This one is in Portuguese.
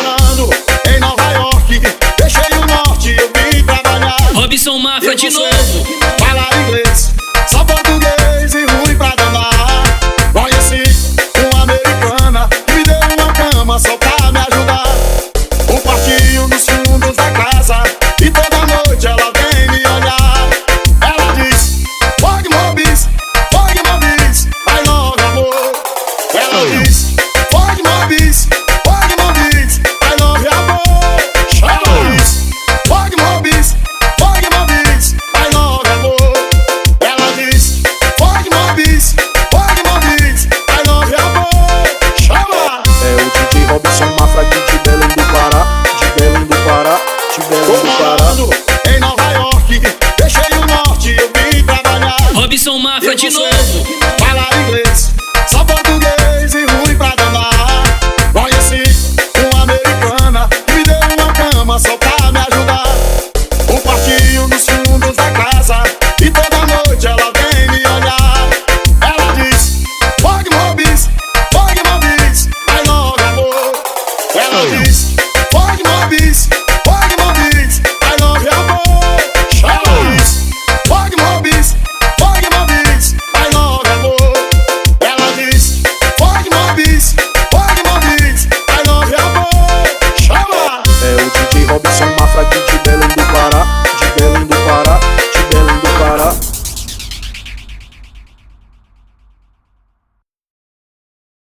chorando Mafra de novo.